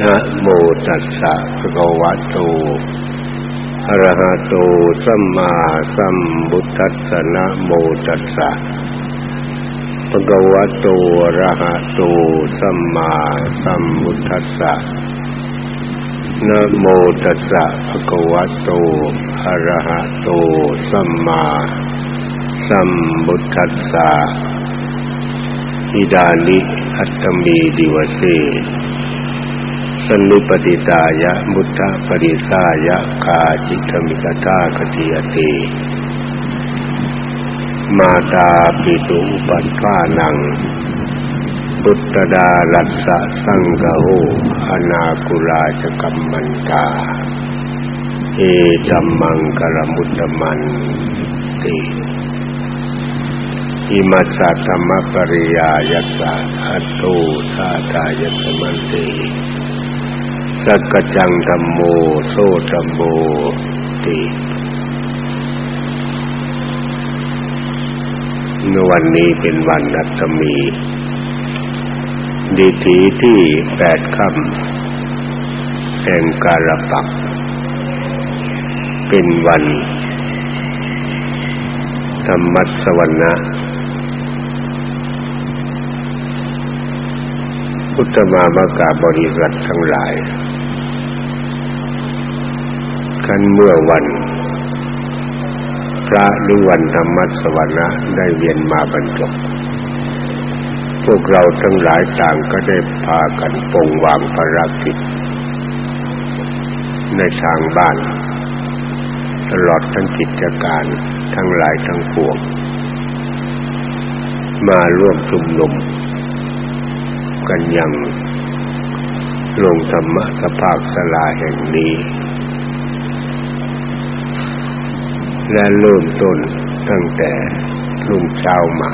นะโมตัสสะภะคะวะโตอะระหะโตสัมมาสัมพุทธัสสะนะโมตัสสะภะคะวะโตอะระหะโตสัมมาสัมพุทธัสสะนะโมตัสสะภะคะวะโตอะระหะโตสัมมาสัมพุทธัสสะอิดานิอัตตมีดิวเส สนุปติตายะมุตตะปริสายะกาจิตมิกตาคติยติมาตาปิตุปัฏฐานังพุทธดาลัสสะสังกโหอนาคุราจกัมมันตา เอจัมมังกลมุตตมันติอิมัสสะธรรมปริยายัสสะอัตโตทาตายตมันติ สักจังธรรมโมโซธรรมโมติในวันนี้เป็นวันอัตมีดีทีที่แปดค่ำแห่งกาลปัก เป็นวัน ธรรมัสวรรณะ พุทธมามกาบริษัททั้งหลาย คันเมื่อวัน พระหรือวันธรรมสวรรณะได้เวียนมาบรรจบพวกเราทั้งหลายต่างก็ได้พากันปงวางภารกิจ ในทางบ้าน ตลอดทั้งกิจการทั้งหลายทั้งปวง มาร่วมชุมนุมกันยังลงธรรมสภาคสลาแห่งนี้ และเริ่มต้นตั้งแต่รุ่งเช้ามา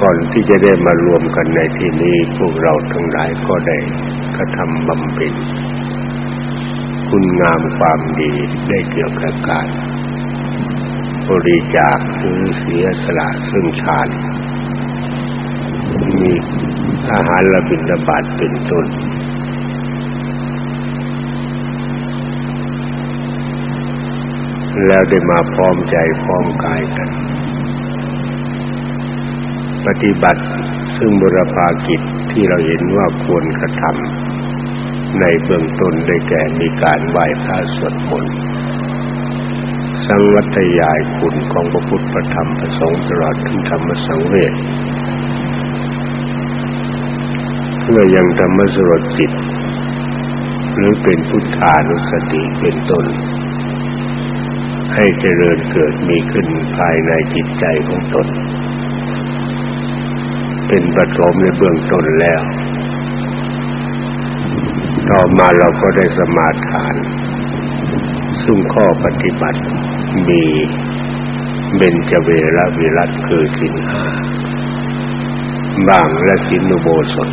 ก่อนที่จะได้มารวมกันในที่นี้พวกเราทั้งหลายก็ได้กระทำบำเพ็ญคุณงามความดีได้เกี่ยวกับการบริจาคหรือเสียสละซึ่งชาติมีอาหารระบิณบาตเป็นต้น แล้วได้มาพร้อมใจพร้อมกายกัน ปฏิบัติซึ่งบุรพากิจที่เราเห็นว่าควรกระทำในเบื้องต้นได้แก่มีการไหว้พระสวดมนต์สังวัตยายคุณของพระพุทธธรรมพระสงฆ์ตลอดถึงธรรมสังเวชเพื่อยังธรรมสรดจิต หรือเป็นพุทธานุสติเป็นต้น ให้เจริญเกิดมีขึ้นภายในจิตใจของตน เป็นปฐมในเบื้องต้นแล้ว ต่อมาเราก็ได้สมาทาน ซึ่งข้อปฏิบัติมีเบญจเวรวิรัตคือสินห้าบ้างและสินุโบสถ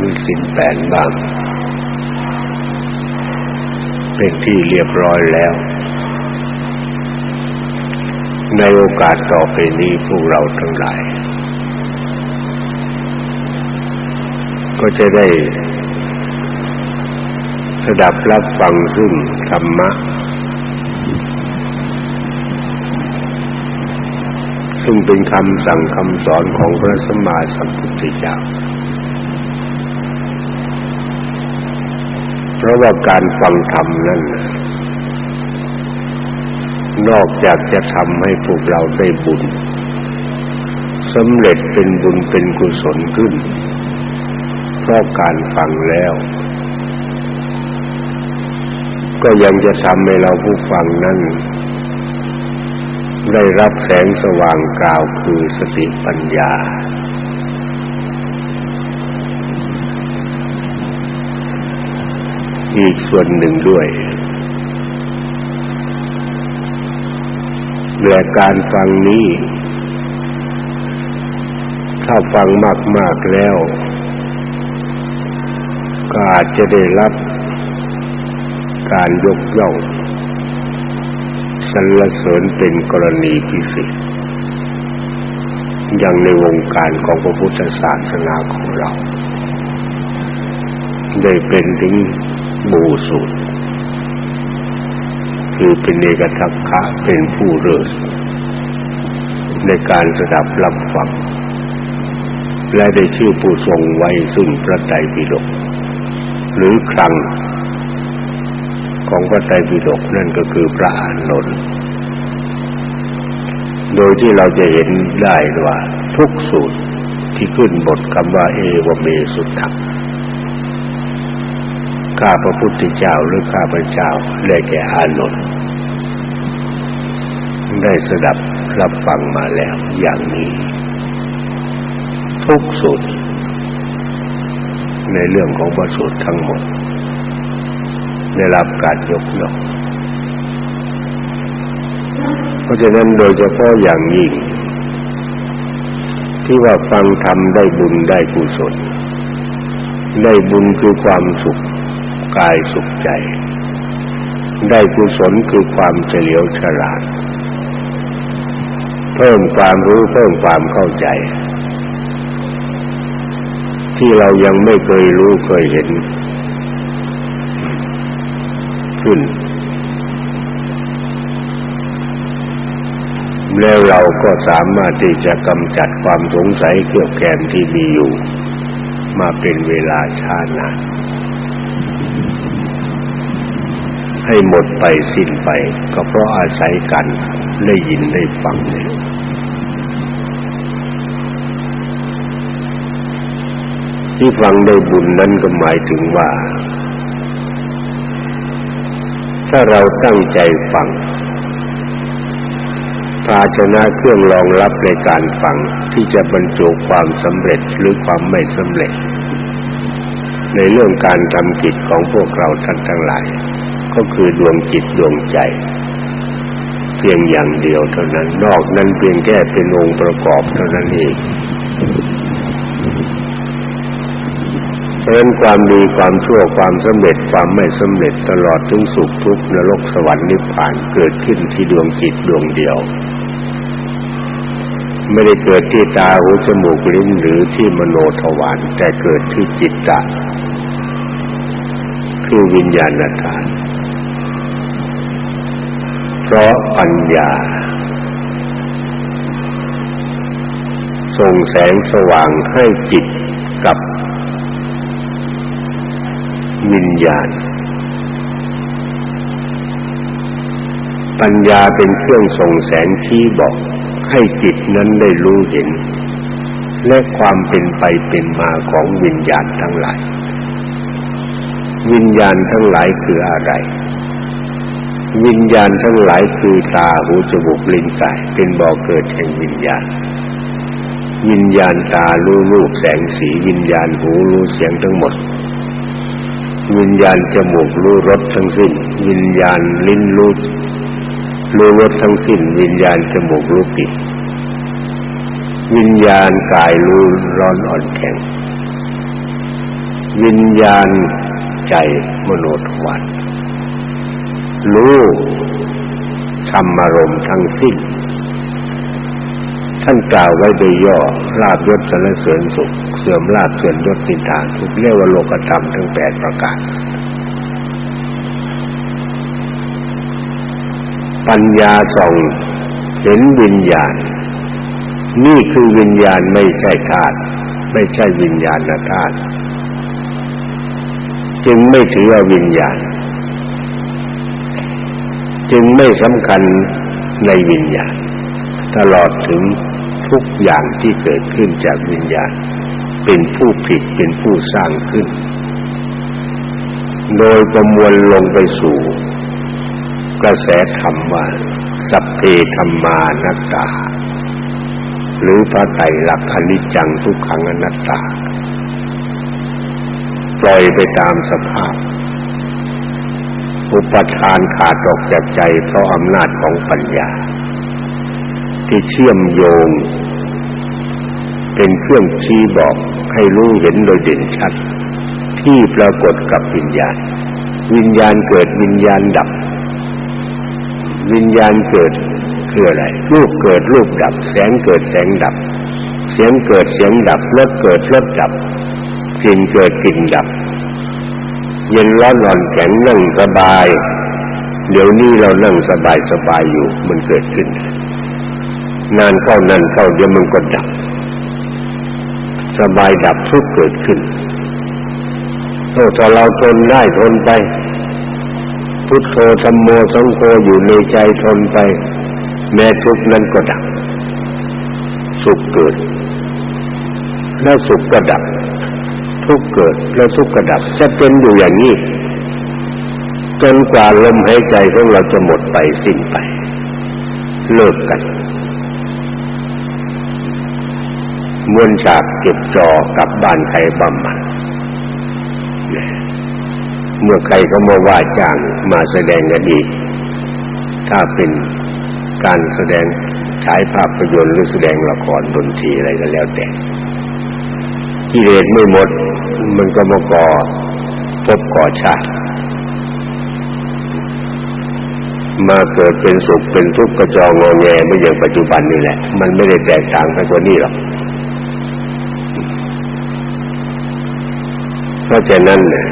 มีสินแปดบ้าง เป็นที่เรียบร้อยแล้ว ในโอกาสต่อไปนี้พวกเราทั้งหลาย ก็จะได้สดับรับฟังซึ่งธรรมะ ซึ่งเป็นคำสั่งคำสอนของพระสัมมาสัมพุทธเจ้า เพราะว่าการฟังธรรมนั้นนอกจากจะทำให้พวกเราได้บุญสำเร็จเป็นบุญเป็นกุศลขึ้น เพราะการฟังแล้ว ก็ยังจะทำให้เราผู้ฟังนั้น ได้รับแสงสว่างกล่าวคือสติปัญญา อีกส่วนหนึ่งด้วย และการฟังนี้ ถ้าฟังมาก ๆ แล้ว ก็อาจจะได้รับการยกย่องสรรเสริญเป็นกรณีพิเศษอย่างในวงการของพระพุทธศาสนาของเรา ได้เป็นถึง บูสุคือเป็นเอกทักขะเป็นผู้เริศในการสดับรับฟังและได้ชื่อผู้ทรงไว้ซึ่งพระไตรปิฎกหรือครังของพระไตรปิฎกนั่นก็คือพระอานนท์โดยที่เราจะเห็นได้ว่าทุกสูตรที่ขึ้นบทคำว่าเอวเมสุทัก ข้าพระพุทธเจ้าหรือข้าพระเจ้าได้แก่อานนท์ได้สดับรับฟังมาแล้วอย่างนี้ ทุกสูตรในเรื่องของพระสูตรทั้งหมด ได้รับการยกย่องเพราะฉะนั้นโดยเฉพาะอย่างยิ่ง ที่ว่าฟังธรรมได้บุญได้กุศลได้บุญคือความสุข กายสุขใจ ได้กุศลคือความเฉลียวฉลาด เพิ่มความรู้เพิ่มความเข้าใจ ที่เรายังไม่เคยรู้เคยเห็น ขึ้น แล้วเราก็สามารถที่จะกำจัดความสงสัยเกี่ยวแกมที่มีอยู่ มาเป็นเวลาช้านาน ให้หมดไปสิ้นไป ก็เพราะอาศัยกันได้ยินได้ฟังนี่ที่ฟังได้บุญนั้นก็หมายถึงว่า ถ้าเราตั้งใจฟังภาชนะเครื่องรองรับในการฟังที่จะบรรจุความสำเร็จหรือความไม่สำเร็จ ในเรื่องการทำกิจของพวกเราท่านทั้งหลาย ก็คือดวงจิตดวงใจ เพียงอย่างเดียวเท่านั้น นอกนั้นเพียงแค่เป็นองค์ประกอบเท่านั้นเองเพราะฉะนั้นความดีความชั่วความสำเร็จความไม่สำเร็จตลอดถึงสุขทุกข์นรกสวรรค์นิพพานเกิดขึ้นที่ดวงจิตดวงเดียว ไม่ได้เกิดที่ตาหูจมูกลิ้นหรือที่มโนทวารแต่เกิดที่จิตตะคือวิญญาณธาตุ เพราะปัญญา ส่งแสงสว่างให้จิตกับวิญญาณ ปัญญาเป็นเครื่องส่งแสงชี้บอกให้จิตนั้นได้รู้เห็น และความเป็นไปเป็นมาของวิญญาณทั้งหลาย วิญญาณทั้งหลายคืออะไร วิญญาณทั้งหลายคือตาหูจมูกลิ้นกายเป็นบ่อเกิดแห่งวิญญาณ วิญญาณตารู้รูปแสงสีวิญญาณหูรู้เสียงทั้งหมด วิญญาณจมูกรู้รสทั้งสิ้น วิญญาณลิ้นรู้รู้รสทั้งสิ้น วิญญาณจมูกรู้กลิ่นวิญญาณกายรู้ร้อนอ่อนแข็ง วิญญาณใจมโนทวาร รู้ธรรมารมณ์ทั้งสิ้น ท่านกล่าวไว้โดยย่อลาบยศสรรเสริญสุข เสื่อมลาบเสื่อมยศนินทาทุกเรียกว่าโลกธรรมทั้งแปดประการ ปัญญาส่องเห็นวิญญาณ นี่คือวิญญาณไม่ใช่ธาตุไม่ใช่วิญญาณธาตุจึงไม่ถือว่าวิญญาณ จึงไม่สำคัญในวิญญาณ ตลอดถึงทุกอย่างที่เกิดขึ้นจากวิญญาณ เป็นผู้ผิดเป็นผู้สร้างขึ้น โดยประมวลลงไปสู่ กระแสธรรมว่า สัพเพธรรมานัตตา หรือพระไตรลักษณ์อนิจจังทุกขังอนัตตา ปล่อยไปตามสภาพ อุปทานขาดออกจากใจเพราะอำนาจของปัญญา ที่เชื่อมโยง เป็นเครื่องชี้บอกให้รู้เห็นโดยเด่นชัด ที่ปรากฏกับวิญญาณ วิญญาณเกิดวิญญาณดับ วิญญาณเกิดคืออะไรรูปเกิดรูปดับ แสงเกิดแสงดับ เสียงเกิดเสียงดับรสเกิดรสดับกลิ่นเกิดกลิ่นดับ เย็นร้อนอ่อนแข็งนั่งสบาย เดี๋ยวนี้เรานั่งสบายสบายอยู่มันเกิดขึ้น นานเข้านานเข้าเดี๋ยวมันก็ดับ สบายดับทุกเกิดขึ้นโอ้ถ้าเราทนได้ทนไปพุทโธธรรมโมสังโฆอยู่ในใจทนไป แม้ทุกนั้นก็ดับ สุขเกิด แล้วสุขก็ดับ ทุกเกิดแล้วทุกก็ดับ จะเป็นอยู่อย่างนี้จนกว่าลมหายใจของเราจะหมดไปสิ้นไป เลิกกันมวนฉากเก็บจอกับบ้านใครบ้ามันเมื่อใครเขามาว่าจ้างมาแสดงก็ดีกถ้าเป็นการแสดงฉายภาพยนตร์หรือแสดงละครดนตรีอะไรก็แล้วแต่กิเลสไม่หมด มันก็มาก่อพบก่อชาติมาเกิดเป็นสุขเป็นทุกข์กระจองงอแงไม่อย่างปัจจุบันนี่แหละ มันไม่ได้แตกต่างกันกว่านี้หรอกเพราะฉะนั้นเนี่ย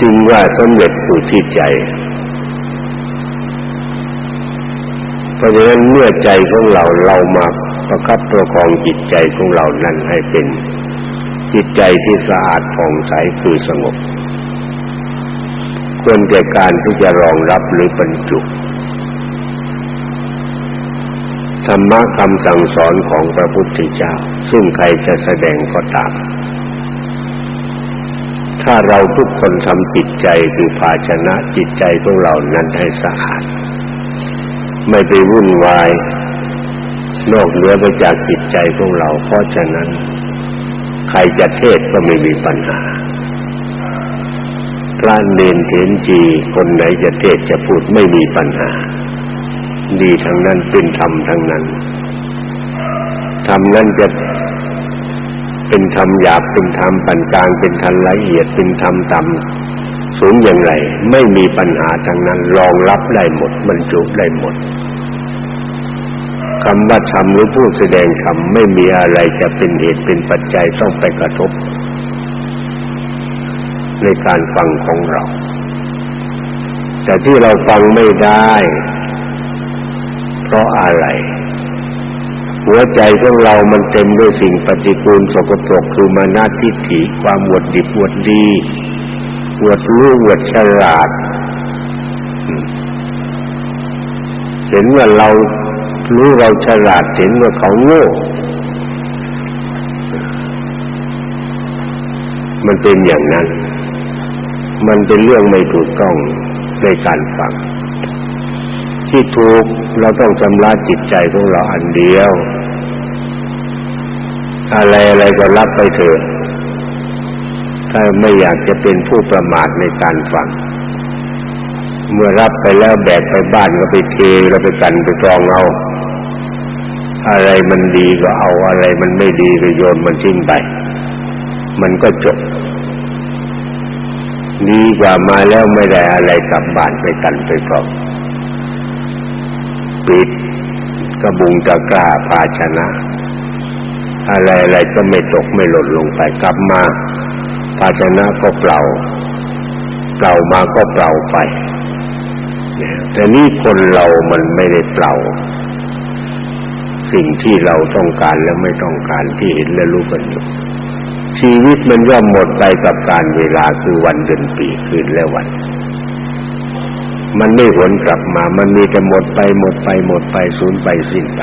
จึงว่าสำเร็จอยู่ที่ใจ เพราะฉะนั้นเมื่อใจของเราเรามา ประคับประคองจิตใจของเรานั้นให้เป็นจิตใจที่สะอาดผ่องใสคือสงบ ควรแก่การที่จะรองรับหรือบรรจุธรรมะคำสั่งสอนของพระพุทธเจ้า ซึ่งใครจะแสดงก็ตาม ถ้าเราทุกคนทำจิตใจคือภาชนะจิตใจของเรานั้นให้สะอาด ไม่ไปวุ่นวาย นอกเหนือไปจากจิตใจของเรา เพราะฉะนั้น ใครจะเทศก็ไม่มีปัญหาพระเนนเถนจีคนไหนจะเทศจะพูดไม่มีปัญหา ดีทั้งนั้นเป็นธรรมทั้งนั้นธรรมนั้นจะเป็นธรรมหยาบเป็นธรรมปานกลางเป็นธรรมละเอียดเป็นธรรมต่ำสูงอย่างไร ไม่มีปัญหาทั้งนั้นรองรับได้หมดบรรจุได้หมด คำว่าธรรมหรือผู้แสดงธรรมไม่มีอะไรจะเป็นเหตุเป็นปัจจัยต้องไปกระทบ ในการฟังของเรา แต่ที่เราฟังไม่ได้ เพราะอะไร หัวใจของเรามันเต็มด้วยสิ่งปฏิกูลสกปรกคือมานาทิฏฐิความหวดดิบหวดดีหวดรู้หวดฉลาด เห็นว่าเรา รู้เราฉลาดเห็นว่าเขาโง่ มันเป็นอย่างนั้น มันเป็นเรื่องไม่ถูกต้องในการฟัง ที่ถูกเราต้องชำระจิตใจของเราอันเดียว อะไรอะไรก็รับไปเถอะถ้าไม่อยากจะเป็นผู้ประมาทในการฟัง เมื่อรับไปแล้วแบกไปบ้านก็ไปเทแล้วไปกันไปกรองเอา อะไรมันดีก็เอาอะไรมันไม่ดีก็โยนมันทิ้งไป มันก็จบดีกว่ามาแล้วไม่ได้อะไรกลับบ้านไปกันไปกรองปิดกระบุงตะกร้าภาชนะ อะไรๆก็ไม่ตกไม่หล่นลงไปกลับมา ภาชนะก็เปล่าเปล่ามาก็เปล่าไปแต่นี่คนเรามันไม่ได้เปล่า สิ่งที่เราต้องการและไม่ต้องการที่เห็นและรู้กันอยู่ชีวิตมันย่อมหมดไปกับการเวลาคือวันเดือนปีคืนและวัน มันไม่หวนกลับมา มันมีแต่หมดไปหมดไปหมดไปสูญไปสิ้นไป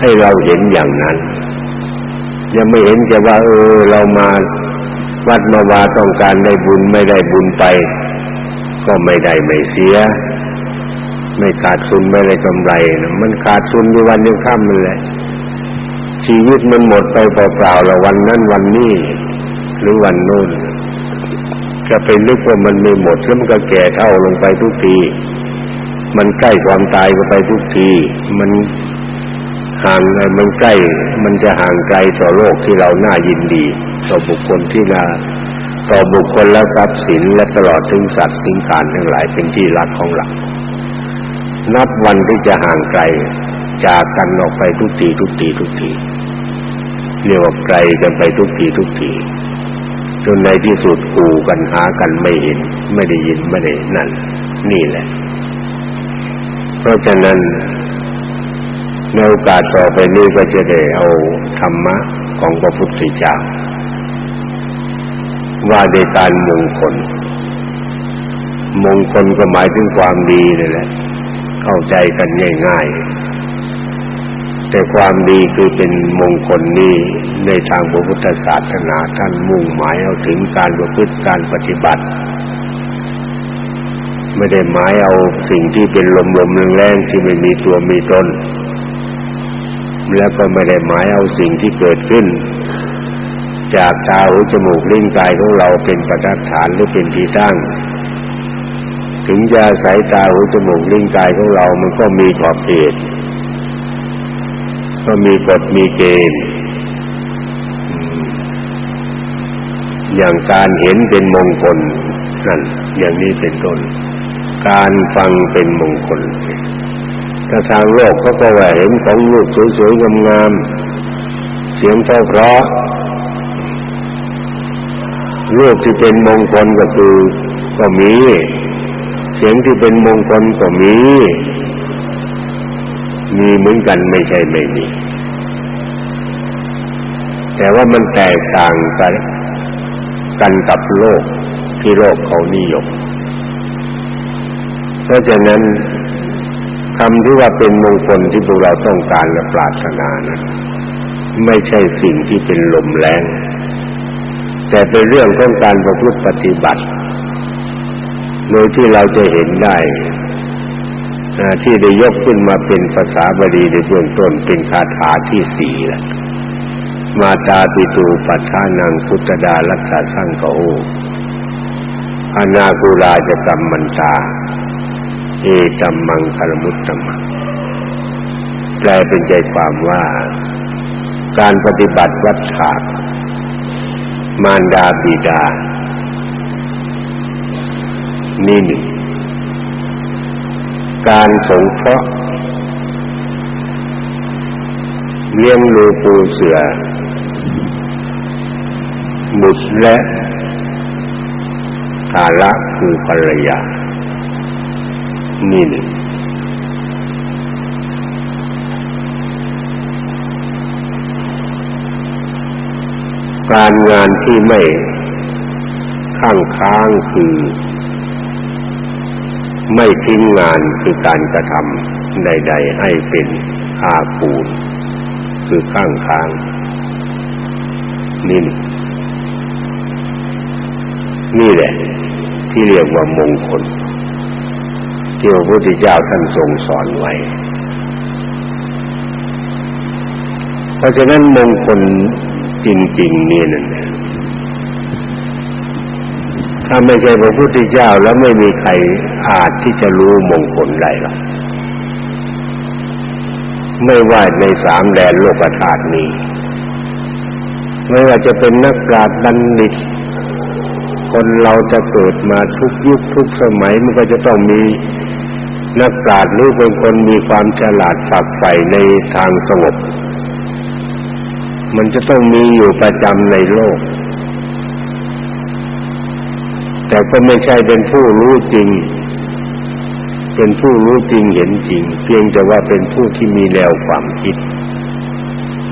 ให้เราเห็นอย่างนั้นยังไม่เห็นจะว่า เออ เรามาวัดมาวาต้องการได้บุญไม่ได้บุญไป ก็ไม่ได้ไม่เสีย ไม่ขาดทุนไม่ได้กำไร มันขาดทุนอยู่วันยังค่ำมันแหละชีวิตมันหมดไปเปล่าๆแล้ววันนั้นวันนี้หรือวันโน้นจะไปนึกว่ามันไม่หมดแล้วมันก็แก่เท่าลงไปทุกที มันใกล้ความตายก็ไปทุกที มันห่างมันใกล้ มันจะห่างไกลต่อโลกที่เราน่ายินดี ต่อบุคคลที่น่าต่อบุคคลและทรัพย์สินและตลอดถึงสัตว์ถึงการทั้งหลายเป็นที่รักของเรา นับวันที่จะห่างไกลจากกันออกไปทุกทีทุกทีทุกทีเรียกว่าไกลกันไปทุกทีทุกทีจนในที่สุดกูกันหากันไม่เห็น ไม่ได้ยินไม่ได้นั่น นี่แหละ เพราะฉะนั้นในโอกาสต่อไปนี้ก็จะได้เอาธรรมะของพระพุทธเจ้าว่าในการมงคล มงคลก็หมายถึงความดีนี่แหละ เข้าใจกันง่าย ๆ แต่ความดีคือเป็นมงคลนี้ในทางพระพุทธศาสนาท่านมุ่งหมายเอาถึงการประพฤติการปฏิบัติ ไม่ได้หมายเอาสิ่งที่เป็นลมๆแรงๆที่ไม่มีตัวมีตนแล้วก็ไม่ได้หมายเอาสิ่งที่เกิดขึ้น จากตาหูจมูกลิ้นกายของเราเป็นประดับฐานหรือเป็นที่ตั้ง ถึงจะสายตาหูจมูกลิ้นกายของเรา มันก็มีขอบเขตก็มีกฎมีเกณฑ์อย่างการเห็นเป็นมงคลนั่นอย่างนี้เป็นต้น การฟังเป็นมงคลถ้าทางโลกเขาก็ว่าเห็นของรูปสวยๆงามๆเสียงเพราะรูปที่เป็นมงคลก็คือก็มี เสียงที่เป็นมงคลก็มี มีเหมือนกันไม่ใช่ไม่มี แต่ว่ามันแตกต่างกันกันกับโลกที่โลกเขานิยม เพราะฉะนั้นคำที่ว่าเป็นมงคลที่พวกเราต้องการและปรารถนานะไม่ใช่สิ่งที่เป็นลมแรงแต่เป็นเรื่องของการประพฤติปฏิบัติ โดยที่เราจะเห็นได้ที่ได้ยกขึ้นมาเป็นภาษาบาลีในเบื้องต้นเป็นคาถาที่สี่แหละมาตาปิตูปัฏฐานังพุทธดาลักษาสังโฆอนาคุราจะกรรมมันตา เอตัมมังคารมุตตมังแปลเป็นใจความว่า การปฏิบัติวัดฉากมารดาบิดา นี่หนึ่งการสงเคราะห์เลี้ยงลูปูเสือบุตรและภาระคือภรรยา นี่หนึ่งการงานที่ไม่ข้างค้างคือ ไม่ทิ้งงานคือการกระทำใด ๆ ให้เป็นอาปูนคือข้างค้างนี่นี่แหละ ที่เรียกว่ามงคลที่พระพุทธเจ้าท่านทรงสอนไว้ เพราะฉะนั้นมงคลจริง ๆ นี่นั่นแหละ ถ้าไม่ใช่พระพุทธเจ้าแล้วไม่มีใครอาจที่จะรู้มงคลได้หรอกไม่ว่าในสามแดนโลกธาตุนี้ ไม่ว่าจะเป็นนักปราชญ์บัณฑิต คนเราจะเกิดมาทุกยุคทุกสมัยมันก็จะต้องมีนักปราชญ์หรือเป็นคนมีความฉลาดฝักใฝ่ในทางสงบ มันจะต้องมีอยู่ประจำในโลก แต่ก็ไม่ใช่เป็นผู้รู้จริง เป็นผู้รู้จริงเห็นจริง เพียงแต่ว่าเป็นผู้ที่มีแนวความคิด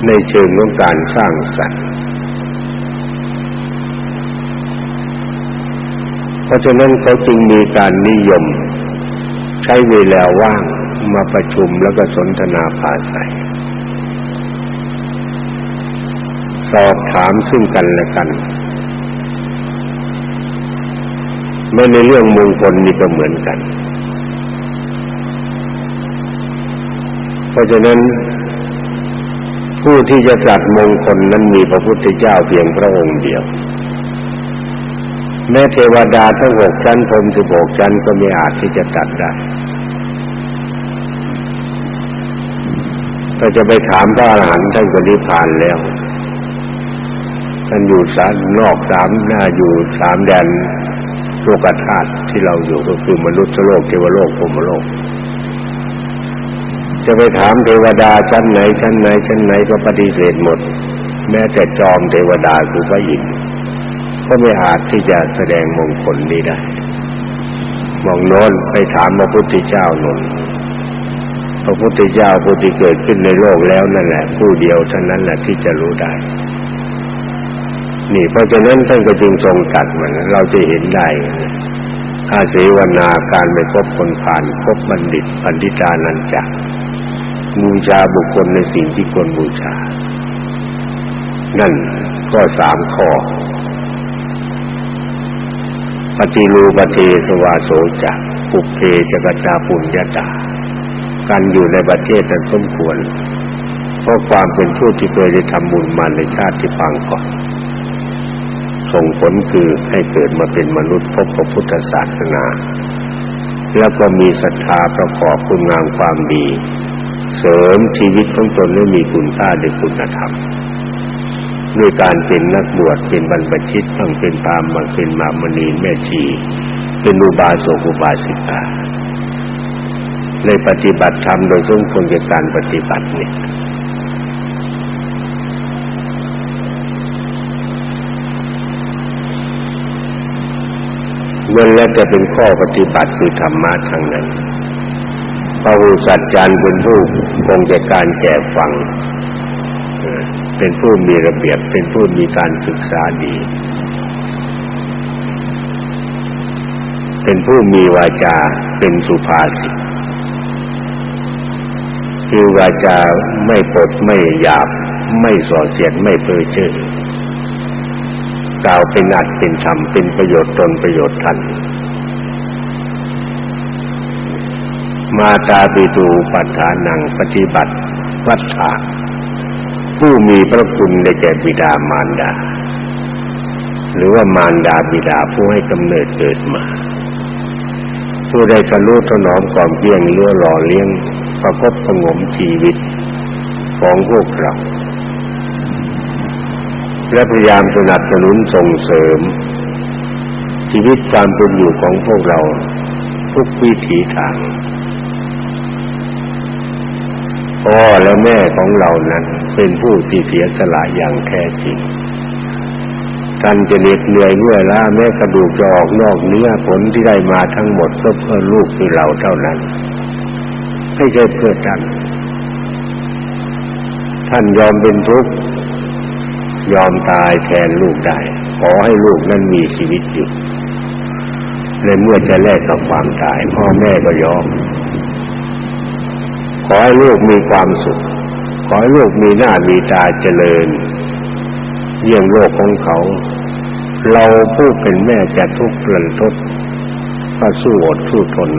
ในเชิงของการสร้างสรรค์ เพราะฉะนั้นเขาจึงมีการนิยม ใช้เวลาว่างมาประชุมแล้วก็สนทนาภาษาสอบถามซึ่งกันและกัน ไม่ในเรื่องมงคลนี่ก็เหมือนกัน เพราะฉะนั้น ผู้ที่จะจัดมงคลนั้นมีพระพุทธเจ้าเพียงพระองค์เดียว แม้เทวดาทั้งหกชั้นพรมสิบหกชั้นก็ไม่อาจที่จะตัดได้ถ้าจะไปถามพระอรหันต์ท่านก็นิพพานแล้วท่านอยู่สามนอกสามหน้าอยู่สามแดน โลกธาตุที่เราอยู่ก็คือมนุษย์โลกเทวโลกพรหมโลก จะไปถามเทวดาชั้นไหนชั้นไหนชั้นไหนก็ปฏิเสธหมด แม้แต่จอมเทวดาคือพระอินทร์ก็ไม่อาจที่จะแสดงมงคลนี้ได้มองโน้นไปถามพระพุทธเจ้านนพระพุทธเจ้าผู้ที่เกิดขึ้นในโลกแล้วนั่นแหละ ผู้เดียวเท่านั้นแหละที่จะรู้ได้ นี่เพราะฉะนั้นท่านก็จึงทรงตัดมันเราจะเห็นได้อาศัยวนาการไม่พบคนผ่านพบบัณฑิตปันฑิตานันจักบูชาบุคคลในสิ่งที่ควรบูชา นั่นก็สามข้อปฏิรูปเทสวาโสจักปุเพจกตาปุญญาตาการอยู่ในประเทศนั้นสมควร เพราะความเป็นผู้ที่เคยได้ทำบุญมาในชาติที่ฟังก่อน ส่งผลคือให้เกิดมาเป็นมนุษย์พบพระพุทธศาสนา แล้วก็มีศรัทธาประกอบคุณงามความดี เสริมชีวิตของตนให้มีคุณค่าด้วยคุณธรรมด้วยการเป็นนักบวชเป็นบรรพชิตบ้างเป็นพรามบ้างเป็นมามณีแม่ชีเป็นอุบาสกอุบาสิกาในปฏิบัติธรรมโดยสมควรแก่การปฏิบัตินี่ เมื่อแล้วจะเป็นข้อปฏิบัติคือธรรมะทางนั้นพระหูสัจจารย์เป็นผู้คงจะการแก่ฟัง เป็นผู้มีระเบียบ เป็นผู้มีการศึกษาดี เป็นผู้มีวาจาเป็นสุภาษิตคือวาจาไม่ปดไม่หยาบ ไม่ส่อเสียดไม่เพ้อเจ้อ กล่าวเป็นอัดเป็นธรรมเป็นประโยชน์ตนประโยชน์ท่านมาตาปิตูปัฏฐานังปฏิบัติวัฏฐาผู้มีพระคุณได้แก่บิดามารดา หรือว่ามารดาบิดาผู้ให้กำเนิดเกิดมา ผู้ได้ทะลุถนอมก่อมเพียงเลื่อหล่อเลี้ยงประคบประงมชีวิตของพวกเรา และพยายามสนับสนุนส่งเสริม ชีวิตความเป็นอยู่ของพวกเราทุกวิถีทางพ่อและแม่ของเรานั้นเป็นผู้ที่เสียสละอย่างแท้จริงท่านจะเหน็ดเหนื่อยเมื่อยล้าแม้กระดูกจะออกนอกเนื้อผลที่ได้มาทั้งหมดก็เพื่อลูกคือเราเท่านั้นไม่ใช่เพื่อท่าน ท่านยอมเป็นทุกข์ ยอมตายแทนลูกได้ ขอให้ลูกนั้นมีชีวิตอยู่ในเมื่อจะแลกกับความตาย พ่อแม่ก็ยอม ขอให้ลูกมีความสุข ขอให้ลูกมีหน้ามีตาเจริญ เยี่ยงโลกของเขา เราผู้เป็นแม่จะทุกข์รันทดก็สู้อดสู้ทน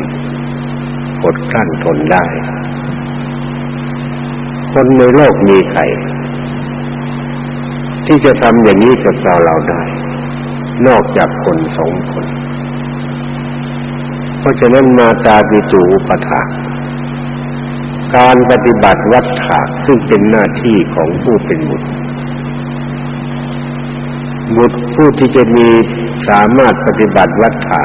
อดกลั้นทนได้ คนในโลกมีใคร ที่จะทำอย่างนี้กับเราเราได้ นอกจากคนสองคน เพราะฉะนั้นมาตาปิจูอุปถาการปฏิบัติวัฏฏะซึ่งเป็นหน้าที่ของผู้เป็นบุตร บุตรผู้ที่จะมีสามารถปฏิบัติวัฏฏะ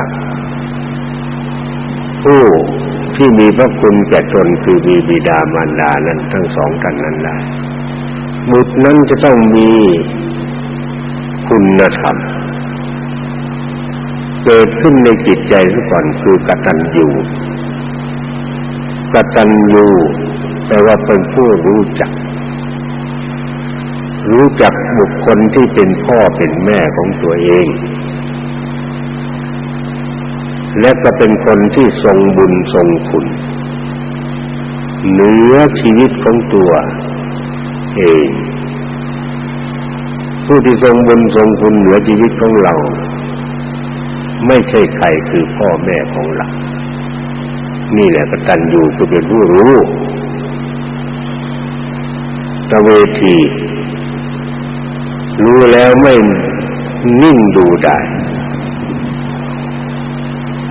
ผู้ที่มีพระคุณแก่ตนคือมีบิดามารดานั้นทั้งสองท่านนั้นได้ บุตรนั้นจะต้องมีคุณธรรมเกิดขึ้นในจิตใจซะก่อนคือกตัญญูกตัญญูแปลว่าเป็นผู้รู้จัก รู้จักบุคคลที่เป็นพ่อเป็นแม่ของตัวเอง และก็เป็นคนที่ทรงบุญทรงคุณ เหนือชีวิตของตัว เองผู้ที่ทรงบุญทรงคุณเหนือชีวิตของเรา ไม่ใช่ใครคือพ่อแม่ของเรา นี่แหละกตัญญูคือเป็นผู้รู้ตะเวที รู้แล้วไม่นิ่งดูได้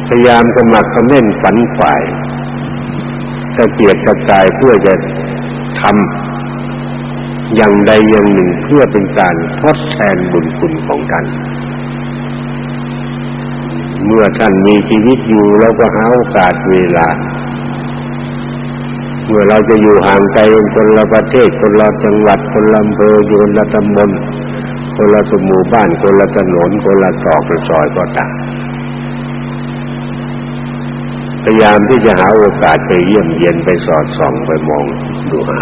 พยายามกำลักกระเม่นฝันฝ่ายตะเกียกตะกายเพื่อจะทำ อย่างใดอย่างหนึ่งเพื่อเป็นการทดแทนบุญคุณของท่าน เมื่อท่านมีชีวิตอยู่เราก็หาโอกาสเวลา เมื่อเราจะอยู่ห่างไกลคนละประเทศคนละจังหวัดคนละอำเภออยู่คนละตำบลคนละสมู่บ้านคนละถนนคนละตอกละซอยก็ต่างพยายามที่จะหาโอกาสไปเยี่ยมเยียนไปสอดส่องไปมองดูหา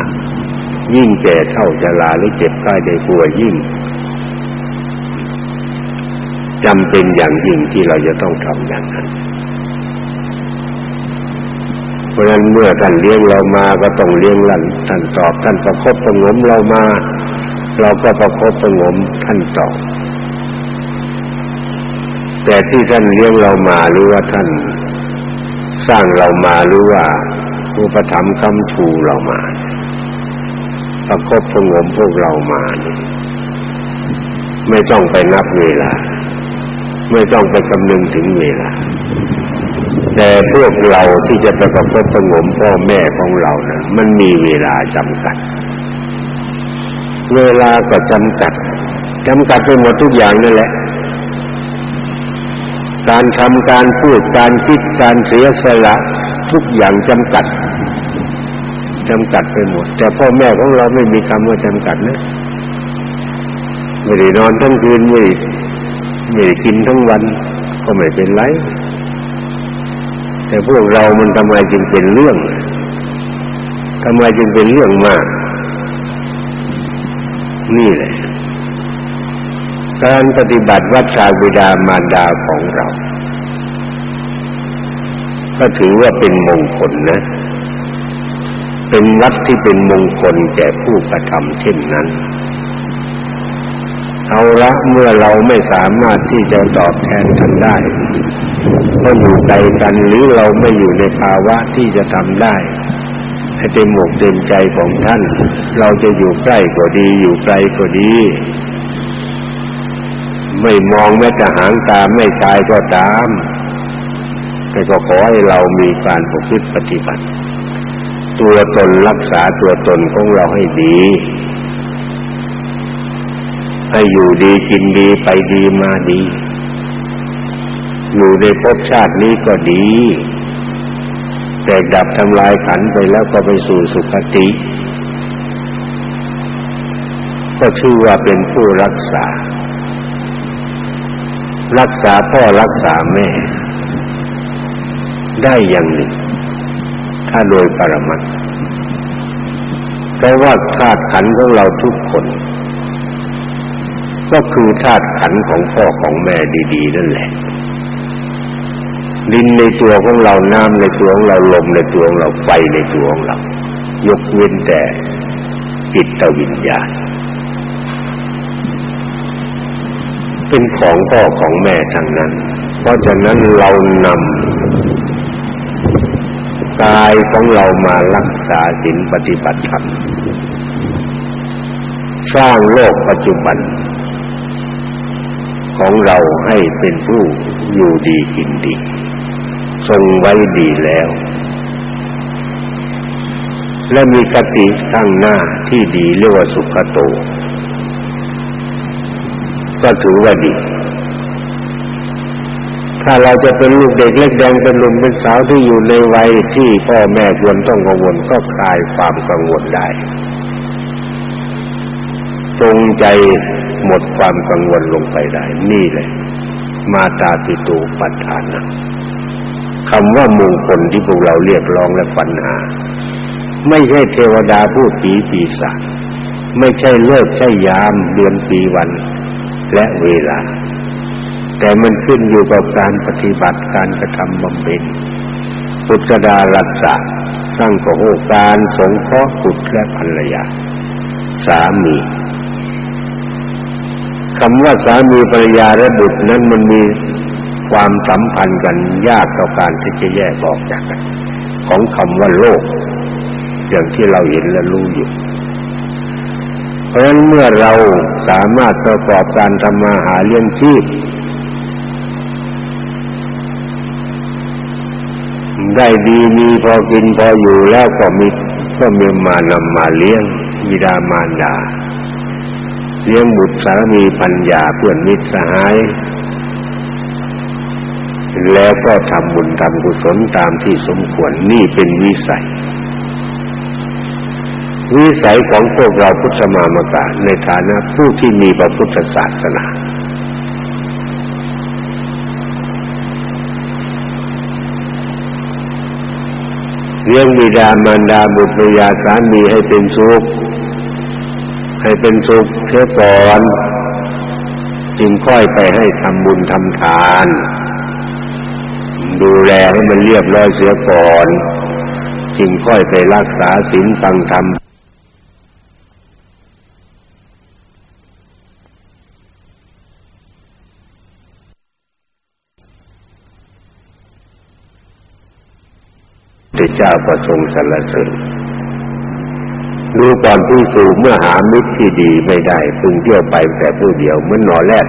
ยิ่งแก่เท่าจะลาหรือเจ็บใกล้ได้กลัวยิ่งจำเป็นอย่างยิ่งที่เราจะต้องทำอย่างนั้น เพราะฉะนั้นเมื่อท่านเลี้ยงเรามาก็ต้องเลี้ยงหลันท่านตอบท่านประคบประงมเรามา เราก็ประคบประงมท่านตอบ แต่ที่ท่านเลี้ยงเรามาหรือว่าท่าน สร้างเรามาหรือว่าอุปถัมภ์คำชูเรามา ประคบประงมพวกเรามาเนี่ยไม่ต้องไปนับเวลา ไม่ต้องไปคำนึงถึงเวลา แต่พวกเราที่จะไปประคบประงมพ่อแม่ของเรานะมันมีเวลาจำกัด เวลาก็จำกัดจำกัดไปหมดทุกอย่างนั่นแหละ การทำการพูดการคิดการเสียสละทุกอย่างจำกัด จำกัดไปหมด แต่พ่อแม่ของเราไม่มีคำว่าจำกัดนะไม่ได้นอนทั้งคืนไม่ไม่ได้กินทั้งวัน ก็ไม่เป็นไร แต่พวกเรามันทำไมจึงเป็นเรื่องทำไมจึงเป็นเรื่องมาก นี่แหละการปฏิบัติวัดชาบิดามารดาของเรา ก็ถือว่าเป็นมงคลนะ เป็นวัดที่เป็นมงคลแก่ผู้กระทำเช่นนั้น เอาละเมื่อเราไม่สามารถที่จะตอบแทนท่านได้ ก็อยู่ไกลกันหรือเราไม่อยู่ในภาวะที่จะทำได้ให้เต็มหมกเต็มใจของท่าน เราจะอยู่ใกล้ก็ดี อยู่ไกลก็ดี ไม่มองแม้แต่หางตาไม่ชายก็ตาม แต่ก็ขอให้เรามีการปกปิปฏิบัติ ตัวตนรักษาตัวตนของเราให้ดี ให้อยู่ดีกินดีไปดีมาดี อยู่ในภพชาตินี้ก็ดี แต่ดับทำลายขันไปแล้วก็ไปสู่สุคติ ก็ชื่อว่าเป็นผู้รักษา รักษาพ่อรักษาแม่ ได้อย่างหนึ่ง ถ้าโดยปรมัตแต่ว่าธาตุขันของเราทุกคน ก็คือธาตุขันของพ่อของแม่ดีๆนั่นแหละดินในตัวของเราน้ำในตัวของเราลมในตัวของเราไฟในตัวของเรา ยกเว้นแต่จิตวิญญาณ เป็นของพ่อของแม่ทั้งนั้น เพราะฉะนั้นเรานำ กายของเรามารักษาศีลปฏิบัติธรรมสร้างโลกปัจจุบัน ของเราให้เป็นผู้อยู่ดีกินดีทรงไว้ดีแล้ว และมีกติตั้งหน้าที่ดีเรียกว่าสุขโต ก็ถือว่าดี ถ้าเราจะเป็นลูกเด็กเล็กแดงเป็นหนุ่มเป็นสาวที่อยู่ในวัยที่พ่อแม่ควรต้องกังวลก็คลายความกังวลได้ตรงใจหมดความกังวลลงไปได้ นี่แหละมาตาติตูปัฏฐานะคำว่ามงคลที่พวกเราเรียกร้องและฝันหา ไม่ใช่เทวดาผู้ผีปีศาจไม่ใช่เลิกใช่ยามเดือนปีวันและเวลา แต่มันขึ้นอยู่กับการปฏิบัติการกระทำบำเพ็ญพุทธดารักษาสร้างโหการสงเคราะห์บุตรและภรรยา สามีคำว่าสามีภรรยาและบุตรนั้นมันมีความสัมพันธ์กันยากต่อการที่จะแยกออกจากกัน ของคำว่าโลก อย่างที่เราเห็นและรู้อยู่ เพราะฉะนั้นเมื่อเราสามารถประกอบการทำมาหาเลี้ยงชีพ ได้ดีมีพอกินพออยู่แล้วก็มีก็มีมานำมาเลี้ยงบิดามารดา เลี้ยงบุตรสามีปัญญาเพื่อนมิตรสหาย แล้วก็ทำบุญทำกุศลตามที่สมควรนี่เป็นวิสัย วิสัยของพวกเราพุทธมามกะในฐานะผู้ที่มีพระพุทธศาสนา เลี้ยงบิดามารดาบุตรยาสามีให้เป็นสุข ให้เป็นสุขเสียก่อนจึงค่อยไปให้ทำบุญทำทาน ดูแลให้มันเรียบร้อยเสียก่อน จึงค่อยไปรักษาศีลฟังธรรม เจ้าก็ทรงสรรเสริญดูก่อนผู้สูงเมื่อหามิตรที่ดีไม่ได้พึงเที่ยวไปแต่ผู้เดียวเหมือนหนอแรก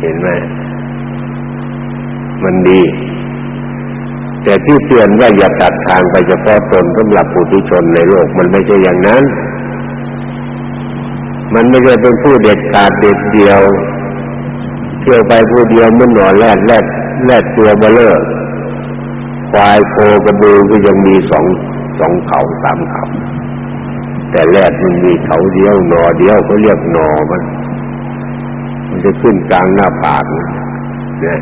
เห็นไหมมันดี แต่ที่เตือนว่าอย่าตัดทางไปเฉพาะตนสำหรับผู้ทุชนในโลกมันไม่ใช่อย่างนั้น มันไม่ใช่เป็นผู้เด็ดขาดเด็ดเดียว เที่ยวไปผู้เดียวมันหนอแรกแรกแรกตัวเบลเลอ ควายโคกระบือก็ยังมีสองสองเขาสามเขาแต่แรกมันมีเขาเดียวหนอเดียวเขาเรียกหนอมัน มันจะขึ้นกลางหน้าปากเนี่ย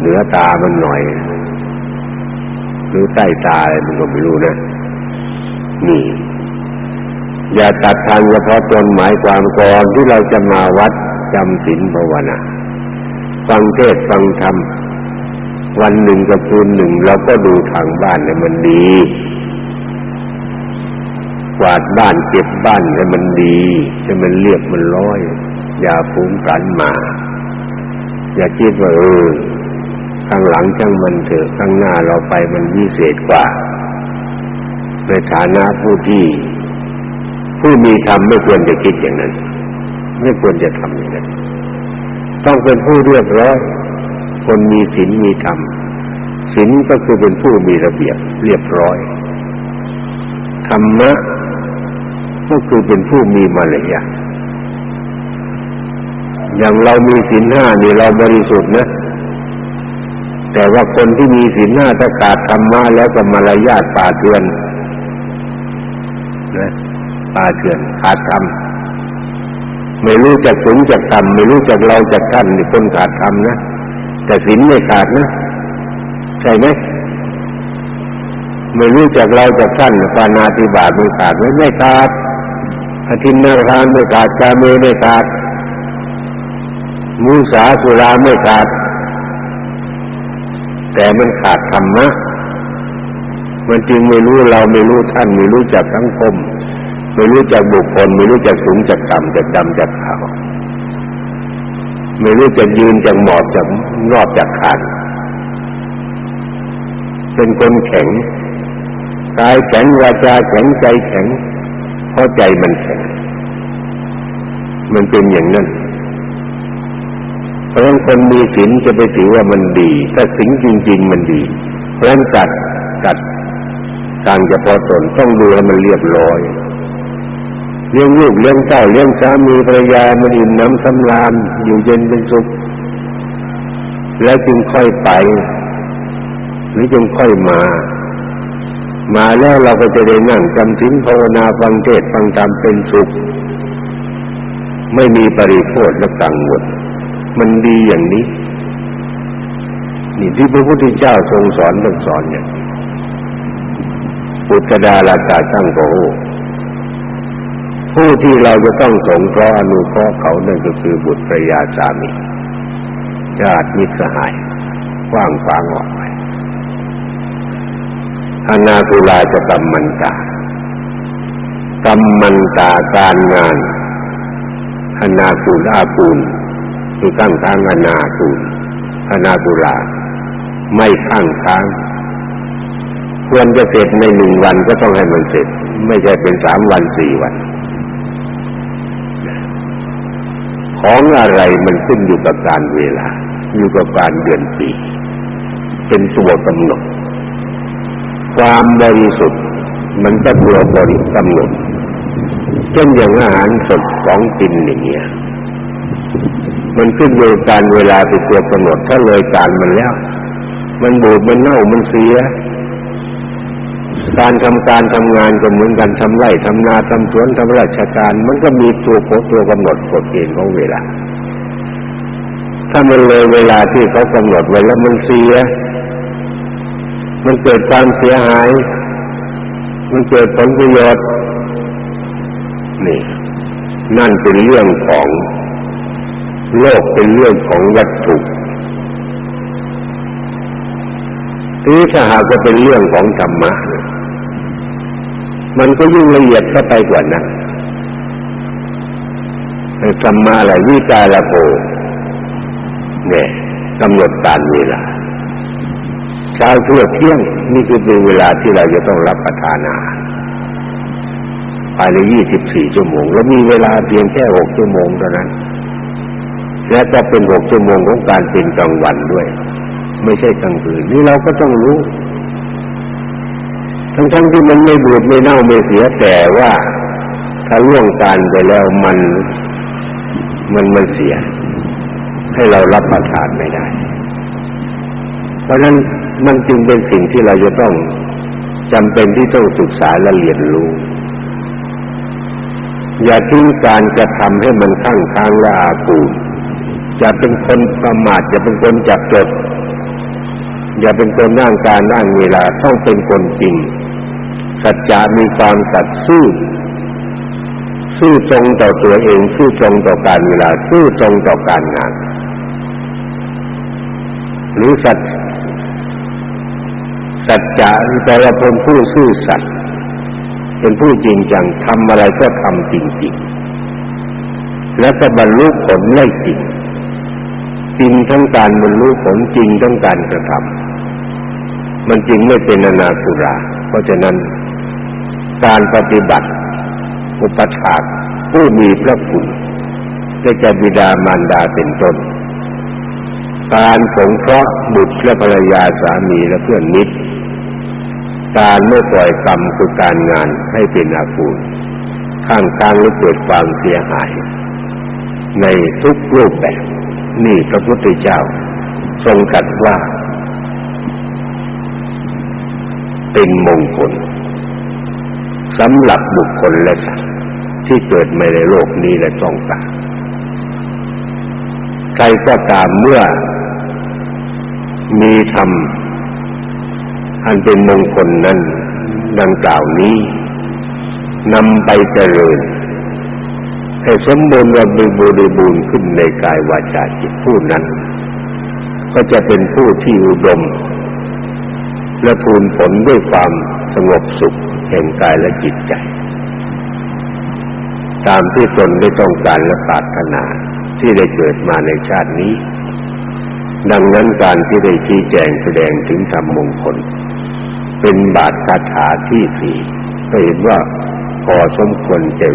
เหนือตามันหน่อย หรือใต้ตาอะไรมันก็ไม่รู้นะ นี่ อย่าตัดทางเฉพาะตนหมายความก่อนที่เราจะมาวัดจำศีลภาวนาฟังเทศฟังธรรม วันหนึ่งกับคืนหนึ่งเราก็ดูทางบ้านให้มันดีกวาดบ้านเก็บบ้านให้มันดีให้มันเรียบมันร้อย อย่าฟุ้งกันมา อย่าคิดว่าเออข้างหลังช่างมันเถอะข้างหน้าเราไปมันวิเศษกว่า ในฐานะผู้ที่ ผู้มีธรรมไม่ควรจะคิดอย่างนั้น ไม่ควรจะทำอย่างนั้น ต้องเป็นผู้เรียบร้อย คนมีศีลมีธรรมศีลก็คือเป็นผู้มีระเบียบเรียบร้อย ธรรมะก็คือเป็นผู้มีมารยาทอย่างเรามีศีลห้านี่เราบริสุทธิ์นะ แต่ว่าคนที่มีศีลห้าถ้าขาดธรรมะแล้วก็มารยาทป่าเถือนนะป่าเถือนขาดธรรมไม่รู้จักสูงจักต่ำไม่รู้จักเราจักท่านนี่คนขาดธรรมนะ แต่ศีลไม่ขาดนะใช่ไหมไม่รู้จักเราจากท่านปานาติบาตไม่ขาดไม่ไม่ขาดอธินนาทานไม่ขาดกาเมไม่ขาดมุสาสุราไม่ขาด แต่มันขาดธรรมะมันจึงไม่รู้เราไม่รู้ท่าน ไม่รู้จักสังคม ไม่รู้จักบุคคล ไม่รู้จักสูงจักต่ำจักดำจักขาว ไม่รู้จะยืนจากหมอบจากนอบจากขาดเป็นคนแข็งกายแข็งวาจาแข็งใจแข็งเพราะใจมันแข็ง มันเป็นอย่างนั้นเพราะฉะนั้นคนมีศีลจะไปถือว่ามันดี ถ้าศีลจริง ๆ มันดี เพราะฉะนั้นกัดกัดการเฉพาะตนต้องดูให้มันเรียบร้อย เลี้ยงลูกเลี้ยงเต้าเลี้ยงสามีภรรยามันอิ่มน้ำสำราญอยู่เย็นเป็นสุข แล้วจึงค่อยไป หรือจึงค่อยมา มาแล้วเราก็จะได้นั่งจำทิ้งภาวนาฟังเทศฟังธรรมเป็นสุข ไม่มีปริโภคและกังวลมันดีอย่างนี้ นี่ที่พระพุทธเจ้าทรงสอนต้องสอนเนี่ยปุตตดาลาตาตั้งโก ผู้ที่เราจะต้องสงเคราะห์อนุเคราะห์เขานั่นก็คือบุตรภรยาสามีญาติมิตรสหายกว้างขวางออกไปอนาคุลาจะกรรมมันตากรรมมันตาการงานอนาคุลาคูลคือตั้งทางอนาคุลอนาคุลาไม่ข้างทางควรจะเสร็จในหนึ่งวันก็ต้องให้มันเสร็จ ไม่ใช่เป็นสามวันสี่วัน ของอะไรมันขึ้นอยู่กับการเวลา อยู่กับการเดือนปี เป็นตัวกำหนด ความบริสุทธิ์มันก็ตัวบริกำหนดเช่นอย่างอาหารสดของกินอย่างเงี้ยมันขึ้นอยู่กับการเวลาเป็นตัวกำหนดถ้าเลยการมันแล้ว มันบูดมันเน่ามันเสีย การทำการทำงานก็เหมือนกันทำไร่ทำนาทำสวนทำราชการ มันก็มีตัวโคตัวกำหนดกฎเกณฑ์ของเวลา ถ้ามันเลยเวลาที่เขากำหนดไว้แล้วมันเสีย มันเกิดความเสียหาย มันเกิดผลประโยชน์นี่นั่นเป็นเรื่องของโลกเป็นเรื่องของวัตถุทีถ้าหากจะเป็นเรื่องของธรรมะ มันก็ยิ่งละเอียดเข้าไปกว่านั้นธรรมะอะไรวิจารโภเนี่ยกำหนดการเวลาเช้าเที่ยงเที่ยงนี่คือเป็นเวลาที่เราจะต้องรับประทานอาหารภายใน24 ชั่วโมง แล้วมีเวลาเพียงแค่6ชั่วโมงเท่านั้น และจะเป็น6ชั่วโมงของการเป็นกลางวันด้วย ไม่ใช่กลางคืนนี่เราก็ต้องรู้ ทั้งๆทที่มันไม่บูดไม่เน่าไม่เสียแต่ว่าถ้าล่วงการไปแล้วมันมันมันเสีย ให้เรารับประทานไม่ได้ เพราะฉะนั้นมันจึงเป็นสิ่งที่เราจะต้องจำเป็นที่ต้องศึกษาและเรียนรู้ อย่าทิ้งการกระทำให้มันข้างค้างและอากูลอย่าเป็นคนประมาทอย่าเป็นคนจับจดอย่าเป็นคนร่างการร่างเวลาต้องเป็นคนจริง สัจจะมีความสัตย์ซื่อซื่อตรงต่อตัวเองซื่อตรงต่อการเวลาซื่อตรงต่อการงาน หรือสัจสัจจะแต่ละคนผู้ซื่อสัตย์เป็นผู้จริงจังทำอะไรก็ทำจริงๆ และก็บรรลุผลได้จริง จริงทั้งการบรรลุผลจริงทั้งการกระทำมันจริงไม่เป็นนานาสุรา เพราะฉะนั้น การปฏิบัติ อุปถากผู้มีพระคุณได้แก่บิดามารดาเป็นต้น การสงเคราะห์บุตรและภรรยาสามีและเพื่อนมิตร การไม่ปล่อยกรรมคือการงานให้เป็นอาคูลข้างกลางหรือเกิดความเสียหาย ในทุกรูปแบบ นี่พระพุทธเจ้า ทรงกัดว่า เป็นมงคล สำหรับบุคคลและสัตว์ที่เกิดมาในโลกนี้และต้องตายใครก็ตามเมื่อมีธรรมอันเป็นมงคลนั้นดังกล่าวนี้นำไปเจริญให้สมบูรณ์และบริบูรณ์ขึ้นในกายวาจาจิตผู้นั้น ก็จะเป็นผู้ที่อุดม และทูลผลด้วยความ สงบสุขแห่งกายและจิตใจ ตามที่ตนได้ต้องการและปรารถนาที่ได้เกิดมาในชาตินี้ ดังนั้นการที่ได้ชี้แจงแสดงถึงธรรมมงคล เป็นบาทคาถาที่สี่ก็เห็นว่าพอสมควรแก่